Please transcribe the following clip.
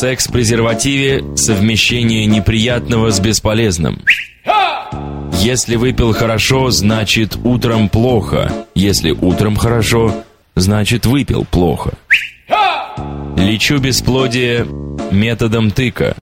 секс-презервативе совмещение неприятного с бесполезным. Если выпил хорошо, значит утром плохо. Если утром хорошо, значит выпил плохо. Лечу бесплодие методом тыка.